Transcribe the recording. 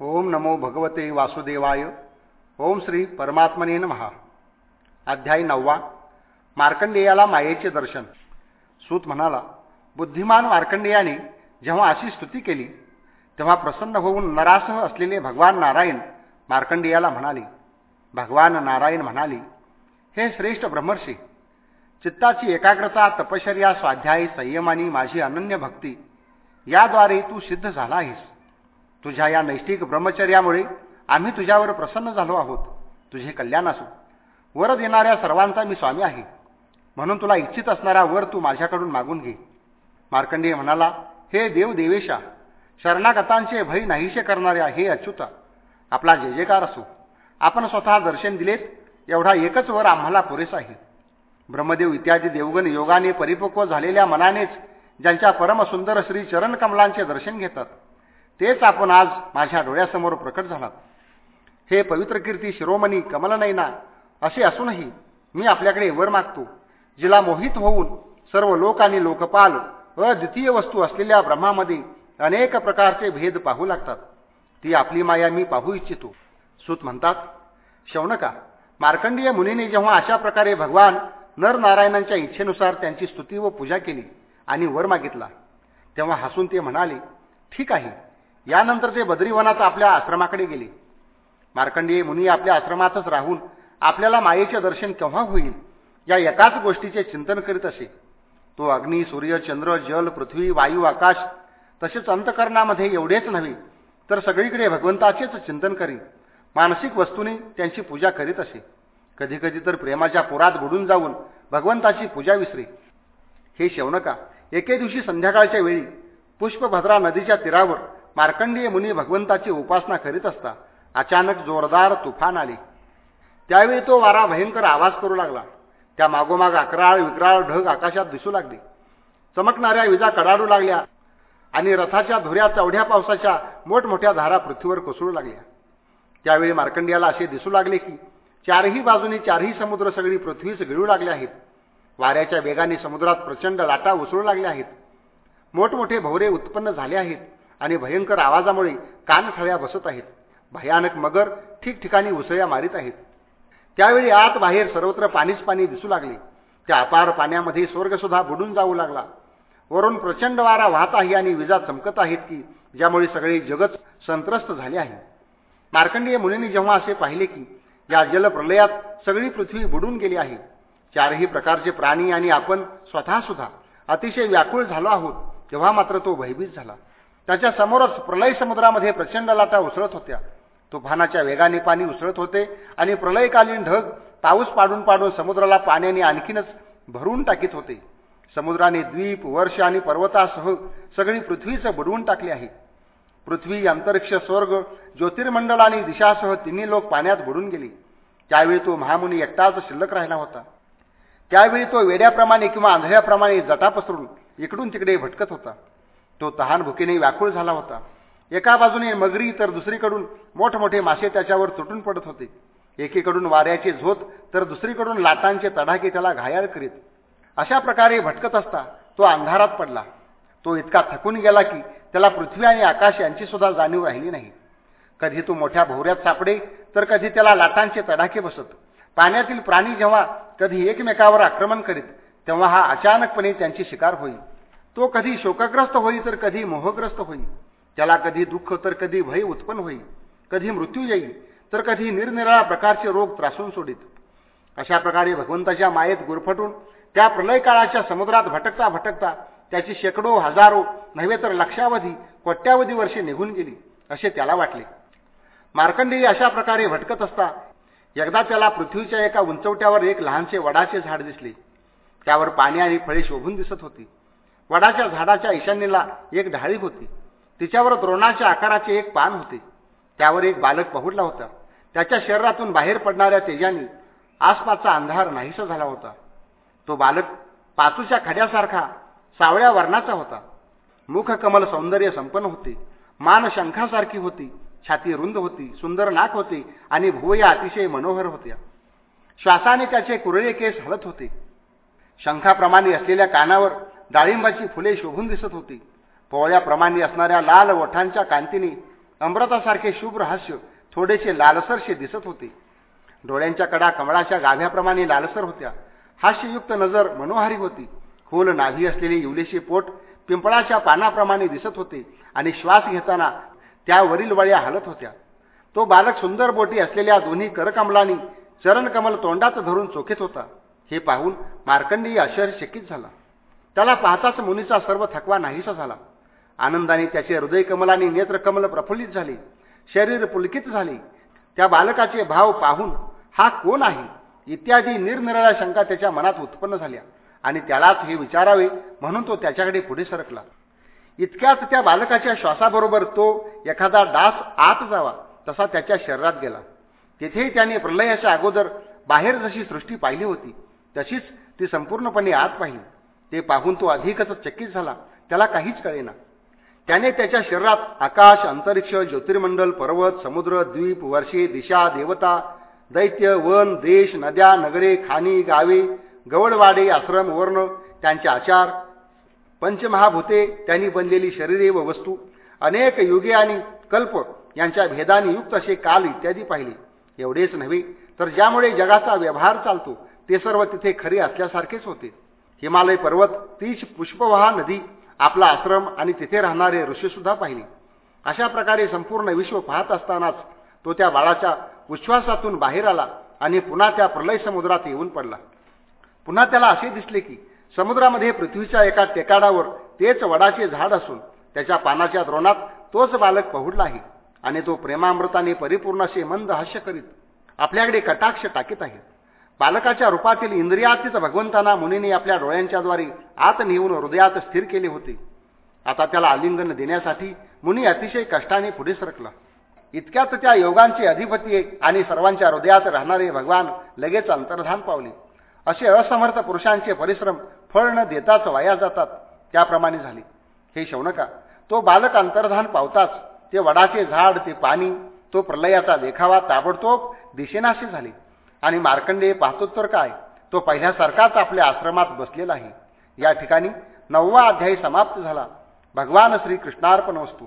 ओम नमो भगवते वासुदेवाय. ओम श्री परमात्मने महा अध्याय नववा. मार्कंडेयाला मायेचे दर्शन. सूत म्हणाला बुद्धिमान मार्कंडेयाने जेव्हा अशी स्तुती केली तेव्हा प्रसन्न होऊन नरासह असलेले भगवान नारायण मार्कंडेयाला म्हणाले. भगवान नारायण म्हणाले हे श्रेष्ठ ब्रह्मर्षी चित्ताची एकाग्रता तपश्चर्या स्वाध्याय संयम आणि माझी अनन्य भक्ती याद्वारे तू सिद्ध झाला आहेस. तुझ्या या नैष्टिक ब्रह्मचर्यामुळे आम्ही तुझ्यावर प्रसन्न झालो आहोत. तुझे कल्याण असो. वर देणाऱ्या सर्वांचा मी स्वामी आहे. म्हणून तुला इच्छित असणारा वर तू माझ्याकडून मागून घे. मार्कंडेय म्हणाला हे देव देवेशा शरणागतांचे भय नाहीसे करणाऱ्या हे अच्युता. आपला जय जयकार असो. आपण स्वतः दर्शन दिलेत एवढा एकच वर आम्हाला पुरेसा आहे. ब्रह्मदेव इत्यादी देवगण योगाने परिपक्व झालेल्या मनानेच ज्यांच्या परमसुंदर श्री चरणकमलांचे दर्शन घेतात. तेच आपण आज माझ्या डोळ्यासमोर प्रकट झालात. हे पवित्र कीर्ती शिरोमणी कमलनयना असे असूनही मी आपल्याकडे वर मागतो जिला मोहित होऊन सर्व लोक आणि लोकपाल अद्वितीय वस्तू असलेल्या ब्रह्मामध्ये अनेक प्रकारचे भेद पाहू लागतात. ती आपली माया मी पाहू इच्छितो. सूत म्हणतात शौनका मार्कंडीय मुनीने जेव्हा अशा प्रकारे भगवान नरनारायणांच्या इच्छेनुसार त्यांची स्तुती व पूजा केली आणि वर मागितला तेव्हा हसून ते म्हणाले ठीक आहे यानंतर ते बद्रीवनात आपल्या आश्रमाकडे गेले. मार्कंडेय मुनी आपल्या आश्रमातच राहून आपल्याला मायेचे दर्शन केव्हा होईल या एकाच गोष्टीचे चिंतन करीत असे. तो अग्नी सूर्य चंद्र जल पृथ्वी वायू आकाश तसेच अंतकरणामध्ये एवढेच नव्हे तर सगळीकडे भगवंताचेच चिंतन करी मानसिक वस्तूने त्यांची पूजा करीत असे. कधीकधी तर प्रेमाच्या पुरात बुडून जाऊन भगवंताची पूजा विसरे. हे शेवणका एके दिवशी संध्याकाळच्या वेळी पुष्पभद्रा नदीच्या तीरावर मार्कंडीय मुनी भगवंताची उपासना करीत असता अचानक जोरदार तुफान आले. त्यावेळी तो वारा भयंकर आवाज करू लागला. त्या मागोमाग अकराळ विक्राळ ढग आकाशात दिसू लागले. चमकणाऱ्या विजा कडाडू लागल्या आणि रथाच्या धुऱ्या चवढ्या पावसाच्या मोठमोठ्या धारा पृथ्वीवर कोसळू लागल्या. त्यावेळी मार्कंडियाला असे दिसू लागले की चारही बाजूनी चारही समुद्र सगळी पृथ्वीच गिळू लागले आहेत. वाऱ्याच्या वेगाने समुद्रात प्रचंड लाटा उसळू लागल्या आहेत. मोठमोठे भवरे उत्पन्न झाले आहेत. आणि भयंकर आवाजामुळे कानठळ्या बसत आहेत. भयानक मगर ठिकठिकाणी उसळ्या मारित आहेत. त्यावेळी आत बाहेर सर्वत्र पाणीच पाणी दिसू लागले. त्या अपार पाण्यामध्ये स्वर्गसुद्धा बुडून जाऊ लागला. वरून प्रचंड वारा वाहत आहे आणि विजा चमकत आहेत की ज्यामुळे सगळे जगत संत्रस्त झाले आहे. मार्कंडीय मुनींनी जेव्हा असे पाहिले की या जलप्रलयात सगळी पृथ्वी बुडून गेली आहे चारही प्रकारचे प्राणी आणि आपण स्वतःसुद्धा अतिशय व्याकुळ झालो आहोत तेव्हा मात्र तो भयभीत झाला. त्याच्या समोरच प्रलय समुद्रामध्ये प्रचंड लाटा उसळत होत्या. तुफानाच्या वेगाने पाणी उसळत होते आणि प्रलयकालीन ढग पाऊस पाडून पाडून समुद्राला पाण्याने आणखीनच भरून टाकीत होते. समुद्राने द्वीप वर्ष आणि पर्वतासह सगळी पृथ्वीच बुडवून टाकली आहे. पृथ्वी अंतरिक्ष स्वर्ग ज्योतिर्मंडळ आणि दिशासह तिन्ही लोक पाण्यात बुडून गेले. त्यावेळी तो महामुनी एकटाच शिल्लक राहिला होता. त्यावेळी तो वेड्याप्रमाणे किंवा आंधळ्याप्रमाणे जटा पसरून इकडून तिकडे भटकत होता. तो तहान भुकेने व्याकुळ झाला होता. एका बाजूने मगरी तर दुसरीकडून मोठमोठे मासे त्याच्यावर तुटून पडत होते. एकीकडून वाऱ्याचे झोत तर दुसरीकडून लाटांचे तडाखे त्याला घायाळ करीत. अशा प्रकारे भटकत असता तो अंधारात पडला. तो इतका थकून गेला की त्याला पृथ्वी आणि आकाश यांची सुद्धा जाणीव राहिली नाही. कधी तो मोठ्या भोवऱ्यात सापडे तर कधी त्याला लाटांचे तडाखे बसत. पाण्यातील प्राणी जेव्हा कधी एकमेकावर आक्रमण करीत तेव्हा हा अचानकपणे त्यांची शिकार होईल. तो कधी शोकग्रस्त होई तर कधी मोहग्रस्त होईल त्याला कधी दुःख तर कधी भय उत्पन्न होईल कधी मृत्यू येईल तर कधी निरनिराळ्या प्रकारचे रोग त्रासून सोडित. अशा प्रकारे भगवंताच्या मायेत गुरफटून त्या प्रलय काळाच्या समुद्रात भटकता भटकता त्याची शेकडो हजारो नव्हे तर लक्षावधी कोट्यावधी वर्षे निघून गेली असे त्याला वाटले. मार्कंडेयी अशा प्रकारे भटकत असता एकदा त्याला पृथ्वीच्या एका उंचवट्यावर एक लहानसे वडाचे झाड दिसले. त्यावर पाणी आणि फळे शोभून दिसत होती. वडाच्या झाडाच्या ईशान्येला एक ढाळी होती. तिच्यावर द्रोणाच्या आकाराचे एक पान होते. त्यावर एक बालक पहुडला होता. त्याच्या शरीरातून बाहेर पडणाऱ्या तेजाने आसपासचा अंधार नाहीसा झाला होता. तो बालक पाचूच्या खड्यासारखा सावळ्या वर्णाचा होता. मुखकमल सौंदर्य संपन्न होते. मान शंखासारखी होती. छाती रुंद होती सुंदर नाक होती आणि भुवया अतिशय मनोहर होत्या. श्वासाने त्याचे कुरळे केस हलत होते. शंखाप्रमाणे असलेल्या कानावर डाळिंबाची फुले शोभून दिसत होती. पोवळ्याप्रमाणे असणाऱ्या लाल ओठांच्या कांतीने अमृतासारखे शुभ्र हास्य थोडेसे लालसरसे दिसत होते. डोळ्यांच्या कडा कमळाच्या गाभ्याप्रमाणे लालसर होत्या. हास्ययुक्त नजर मनोहारी होती. खोल नाभी असलेले युलेशे पोट पिंपळाच्या पानाप्रमाणे दिसत होते आणि श्वास घेताना त्यावरील वळ्या हलत होत्या. तो बालक सुंदर बोटी असलेल्या दोन्ही करकमलांनी चरणकमल तोंडात धरून चोखेत होता. हे पाहून मार्कंडीय आश्चर्यचकित झाला. त्याला पाहताच मुनीचा सर्व थकवा नाहीसा झाला. आनंदाने त्याचे हृदयकमलाने नेत्रकमल प्रफुल्लित झाले. शरीर पुलकित झाले. त्या बालकाचे भाव पाहून हा कोण आहे? इत्यादी निरनिराळ्या शंका त्याच्या मनात उत्पन्न झाल्या आणि त्यालाच हे विचारावे म्हणून तो त्याच्याकडे पुढे सरकला. इतक्याच त्या बालकाच्या श्वासाबरोबर तो एखादा डास आत जावा तसा त्याच्या शरीरात गेला. तेथेही त्याने प्रलयाच्या अगोदर बाहेर जशी सृष्टी पाहिली होती तशीच ती संपूर्णपणे आत पाहिली. ते पाहून तो अधिकच चकित झाला. त्याला काहीच कळेना. त्याने त्याच्या शरीरात आकाश अंतरिक्ष ज्योतिर्मंडल पर्वत समुद्र द्वीप वर्षे दिशा देवता दैत्य वन देश नद्या नगरे खाणी गावे गवळवाडे आश्रम वर्ण त्यांचे आचार पंचमहाभूते त्यांनी बनलेली शरीरे व वस्तू अनेक युगे आणि कल्प यांच्या भेदाने युक्त असे काल इत्यादी पाहिले. एवढेच नव्हे तर ज्यामुळे जगाचा व्यवहार चालतो ते सर्व तिथे खरे असल्यासारखेच होते. हिमालय पर्वत तीच पुष्पवाहा नदी आपला आश्रम आणि तिथे राहणारे ऋषीसुद्धा पाहिले. अशा प्रकारे संपूर्ण विश्व पाहत असतानाच तो त्या बाळाच्या उच्छ्वासातून बाहेर आला आणि पुन्हा त्या प्रलय समुद्रात येऊन पडला. पुन्हा त्याला असे दिसले की समुद्रामध्ये पृथ्वीच्या एका टेकाडावर तेच वडाचे झाड असून त्याच्या पानाच्या द्रोणात तोच बालक पहुडला आहे आणि तो प्रेमामृताने परिपूर्ण असे मंद हास्य करीत आपल्याकडे कटाक्ष टाकीत आहे. बालकाच्या रूपातील इंद्रियातीत भगवंतांना मुनीने आपल्या डोळ्यांच्याद्वारे आत नेऊन हृदयात स्थिर केले होते. आता त्याला आलिंगन देण्यासाठी मुनी अतिशय कष्टाने पुढे सरकला. इतक्यात त्या योगांचे अधिपती आणि सर्वांच्या हृदयात राहणारे भगवान लगेच अंतर्धान पावले. असे असमर्थ पुरुषांचे परिश्रम फळ न देताच वाया जातात त्याप्रमाणे झाले. हे शौनका तो बालक अंतर्धान पावताच ते वडाचे झाड ते पाणी तो प्रलयाचा देखावा ताबडतोब दिशेनाशी झाले. आणि मार्कंडेय पाहतो तर काय? तो पहिल्यासारखाच आपल्या आश्रमात बसलेला आहे. या ठिकाणी नववा अध्यायी समाप्त झाला. भगवान श्री कृष्णार्पण वस्तू